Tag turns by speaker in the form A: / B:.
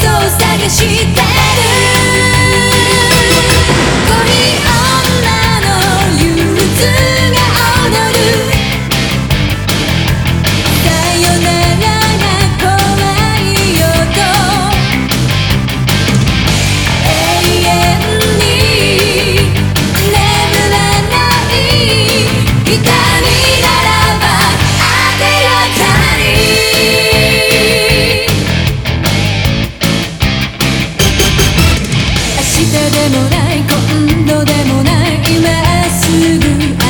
A: 探しててでもない今度でもない今すぐ